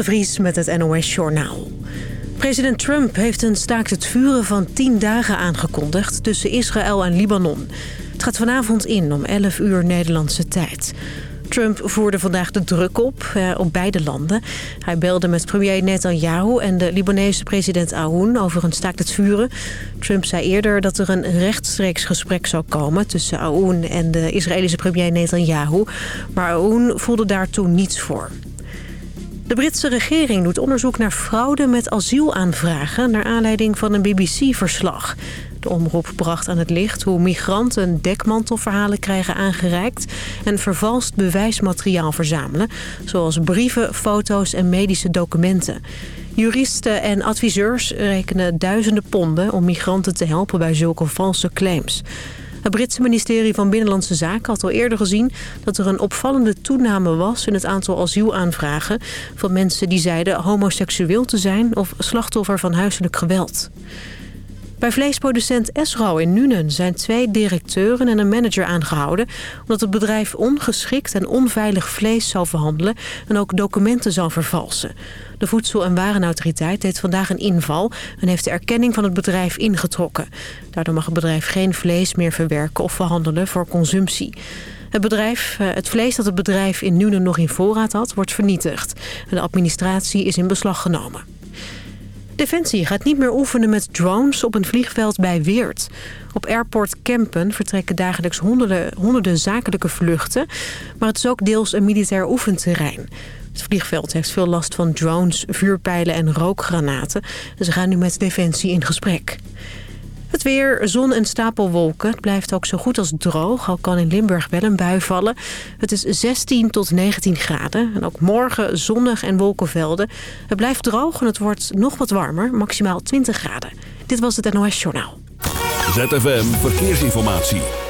de Vries met het NOS Journaal. President Trump heeft een staakt het vuren van 10 dagen aangekondigd tussen Israël en Libanon. Het gaat vanavond in om 11 uur Nederlandse tijd. Trump voerde vandaag de druk op, eh, op beide landen. Hij belde met premier Netanyahu en de Libanese president Aoun over een staakt het vuren. Trump zei eerder dat er een rechtstreeks gesprek zou komen tussen Aoun en de Israëlische premier Netanyahu. Maar Aoun voelde daartoe niets voor. De Britse regering doet onderzoek naar fraude met asielaanvragen... naar aanleiding van een BBC-verslag. De omroep bracht aan het licht hoe migranten dekmantelverhalen krijgen aangereikt... en vervalst bewijsmateriaal verzamelen, zoals brieven, foto's en medische documenten. Juristen en adviseurs rekenen duizenden ponden om migranten te helpen bij zulke valse claims. Het Britse ministerie van Binnenlandse Zaken had al eerder gezien... dat er een opvallende toename was in het aantal asielaanvragen... van mensen die zeiden homoseksueel te zijn of slachtoffer van huiselijk geweld. Bij vleesproducent Esro in Nuenen zijn twee directeuren en een manager aangehouden... omdat het bedrijf ongeschikt en onveilig vlees zou verhandelen... en ook documenten zou vervalsen. De Voedsel- en Warenautoriteit deed vandaag een inval... en heeft de erkenning van het bedrijf ingetrokken. Daardoor mag het bedrijf geen vlees meer verwerken of verhandelen voor consumptie. Het, bedrijf, eh, het vlees dat het bedrijf in Nuenen nog in voorraad had, wordt vernietigd. De administratie is in beslag genomen. Defensie gaat niet meer oefenen met drones op een vliegveld bij Weert. Op airport Kempen vertrekken dagelijks honderden, honderden zakelijke vluchten. Maar het is ook deels een militair oefenterrein. Het vliegveld heeft veel last van drones, vuurpijlen en rookgranaten. Ze gaan nu met Defensie in gesprek. Het weer, zon en stapelwolken. Het blijft ook zo goed als droog, al kan in Limburg wel een bui vallen. Het is 16 tot 19 graden. En ook morgen zonnig en wolkenvelden. Het blijft droog en het wordt nog wat warmer, maximaal 20 graden. Dit was het NOS Journaal. ZFM Verkeersinformatie.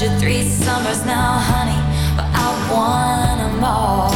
you three summers now, honey, but I want them all.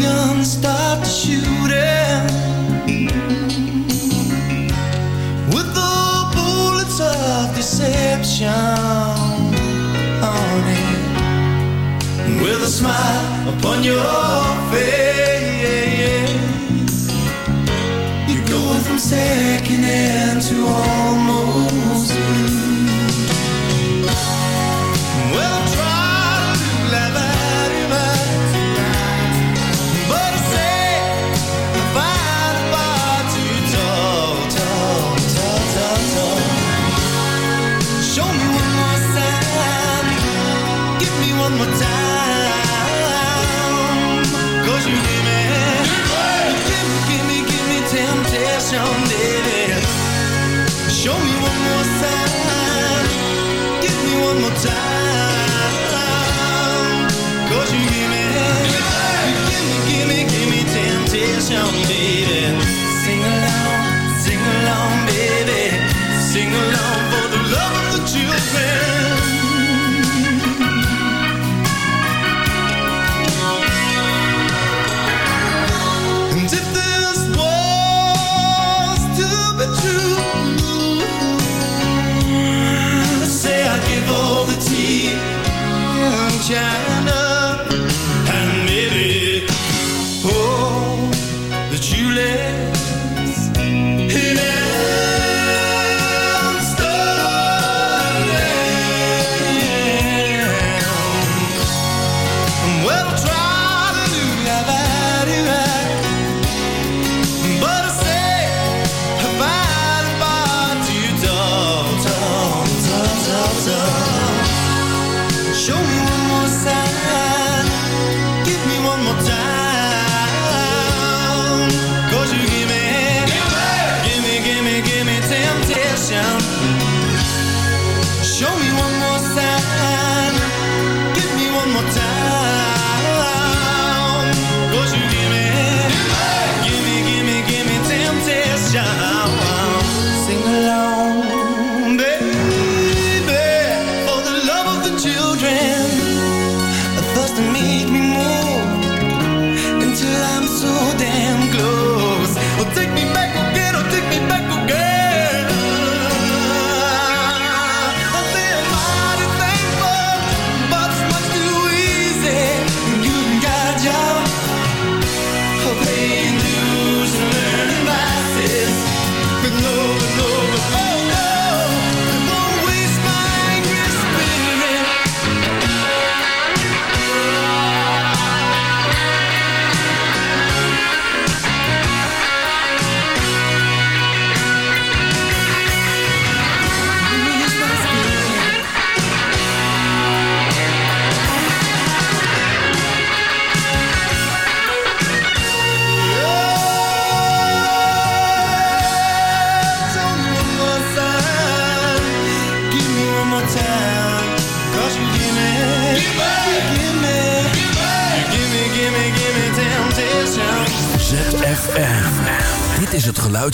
guns start shooting. With the bullets of deception on it. With a smile upon your face. You're going from second hand to almost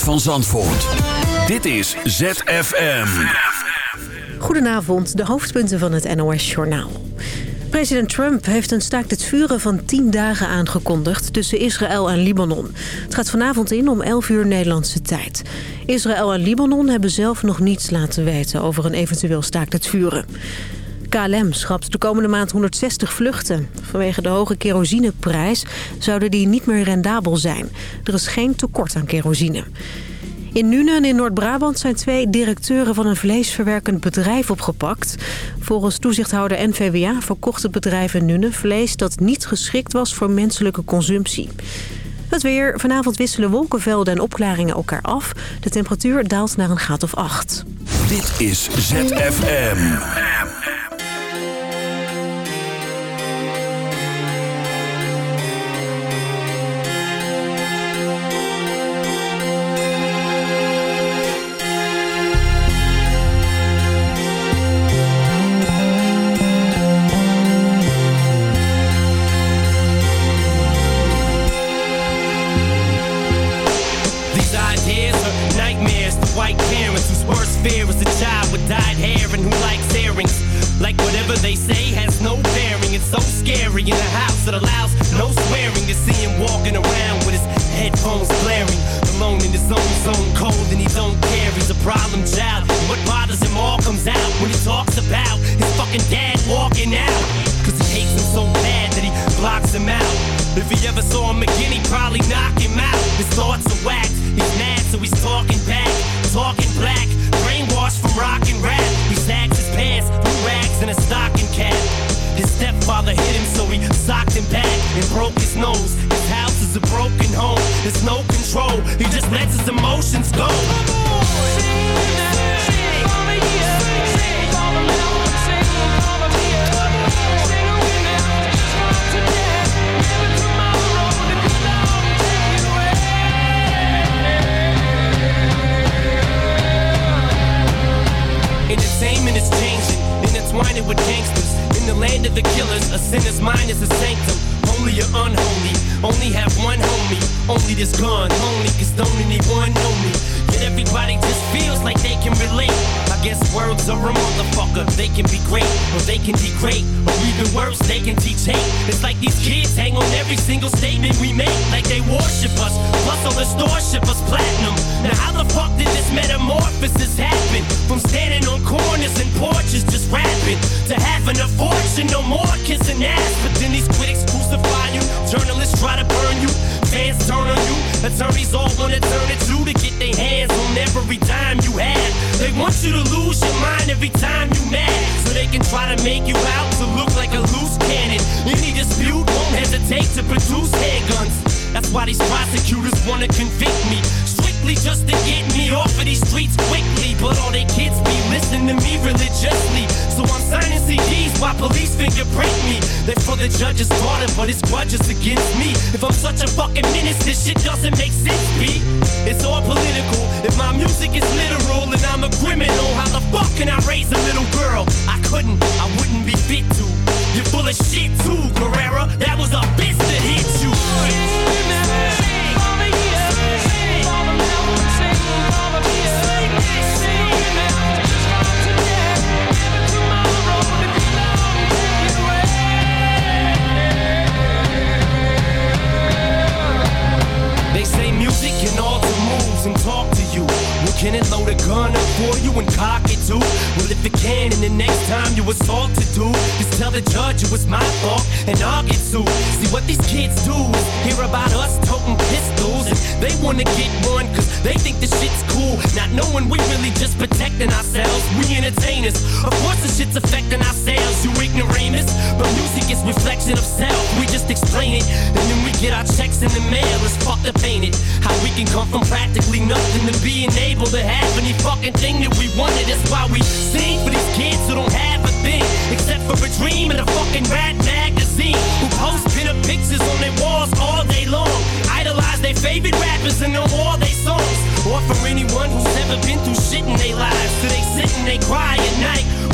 van Zandvoort. Dit is ZFM. Goedenavond, de hoofdpunten van het NOS-journaal. President Trump heeft een staakt het vuren van 10 dagen aangekondigd tussen Israël en Libanon. Het gaat vanavond in om 11 uur Nederlandse tijd. Israël en Libanon hebben zelf nog niets laten weten over een eventueel staakt het vuren. KLM schrapt de komende maand 160 vluchten. Vanwege de hoge kerosineprijs zouden die niet meer rendabel zijn. Er is geen tekort aan kerosine. In Nuenen in Noord-Brabant zijn twee directeuren van een vleesverwerkend bedrijf opgepakt. Volgens toezichthouder NVWA verkocht het bedrijf in Nuenen vlees dat niet geschikt was voor menselijke consumptie. Het weer. Vanavond wisselen wolkenvelden en opklaringen elkaar af. De temperatuur daalt naar een graad of 8. Dit is ZFM. Whatever they say has no bearing. It's so scary in a house that allows no swearing to see him walking around with his headphones blaring. Alone in his own zone, cold and he don't care. He's a problem child. What bothers him all comes out when he talks about his fucking dad walking out. Cause he hates him so bad that he blocks him out. If he ever saw him again, he'd probably knock him out. His thoughts are whacked. He's mad, so he's talking back. Talking black. Brainwashed from rock and rap. Pants, blue rags, and a stocking cap. His stepfather hit him, so he socked him back and broke his nose. His house is a broken home. There's no control. He just lets his emotions go. gonna a for you and cock it too? Well, if it can, and the next time you assault to do, just tell the judge it was my fault and I'll get sued. See what these kids do is hear about us toting pistols and they wanna get one cause they think the shit's cool. Not knowing we really just protecting ourselves. We entertainers. Of course the shit's affecting our sales, you ignoramus. But music is reflection of self. We just explain it and then we get our checks in the mail. Fucked up, ain't it? How we can come from practically nothing to being able to have any fucking that we wanted. That's why we sing for these kids who don't have a thing except for a dream and a fucking rat magazine. Who post pinup pictures on their walls all day long. Idolize their favorite rappers and know all their songs. Or for anyone who's never been through shit in their lives. So they sit and they cry at night,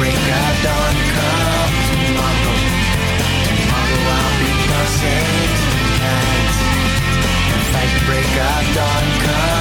break of dawn, come tomorrow. Tomorrow I'll be. Save tonight. Fight the break of dawn, come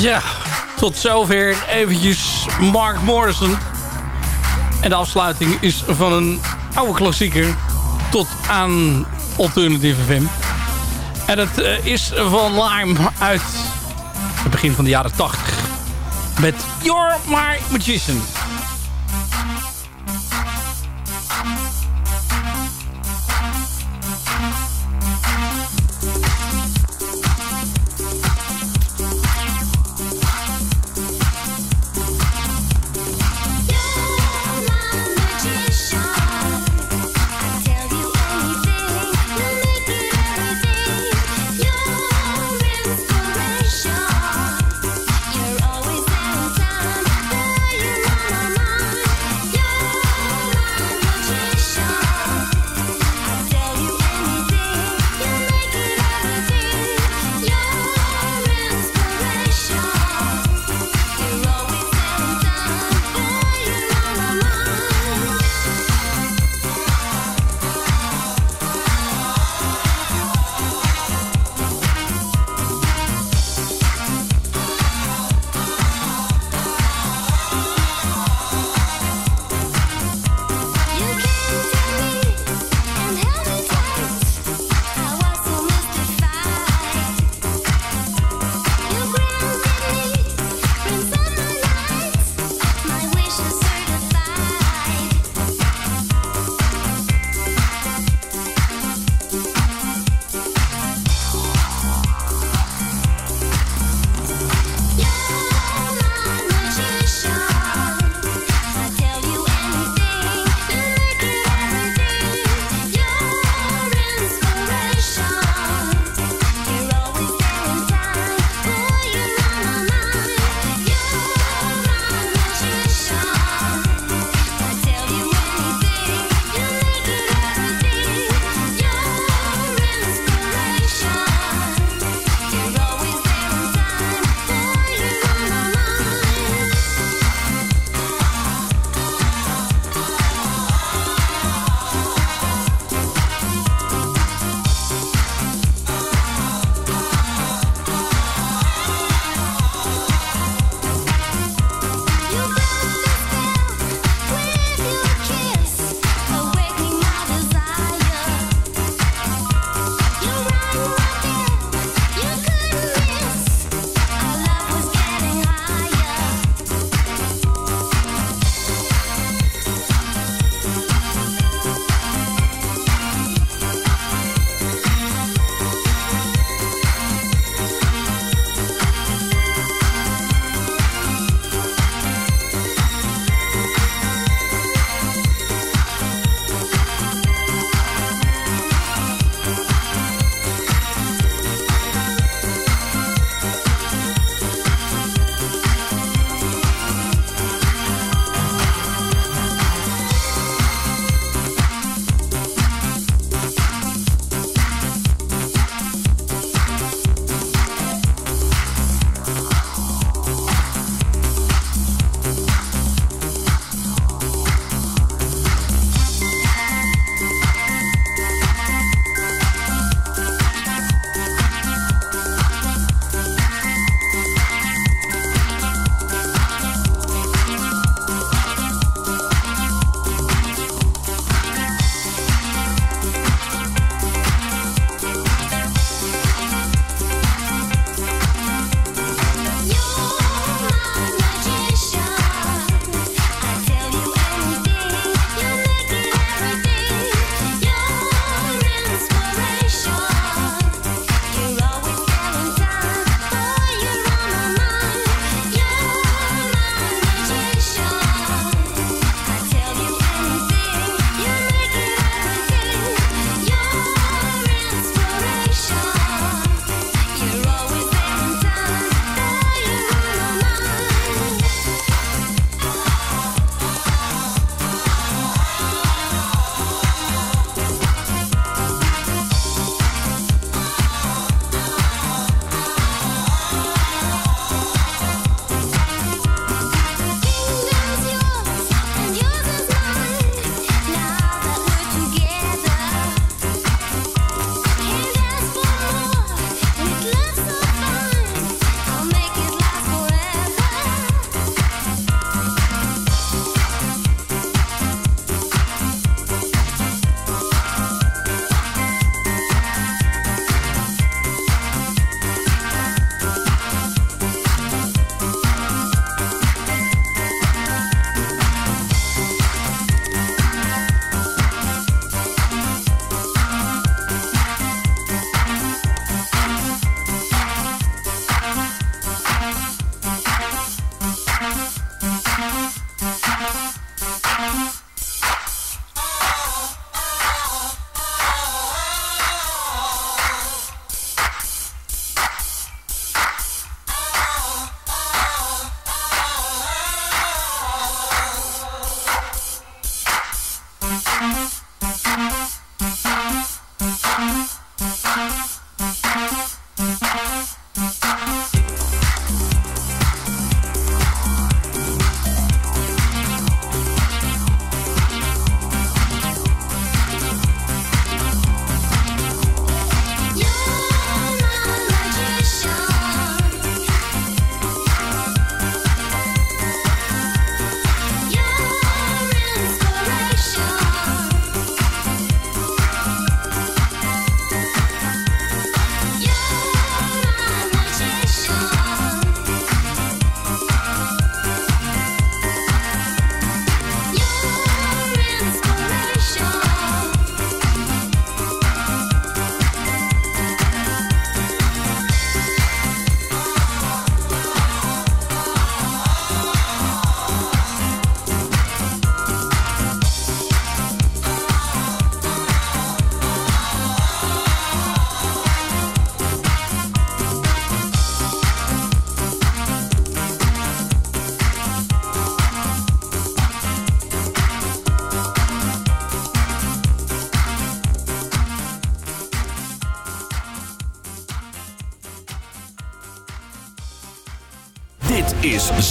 Ja, tot zover eventjes Mark Morrison. En de afsluiting is van een oude klassieker tot aan Alternative FM. En het eh, is van Lime uit het begin van de jaren 80. Met You're My Magician.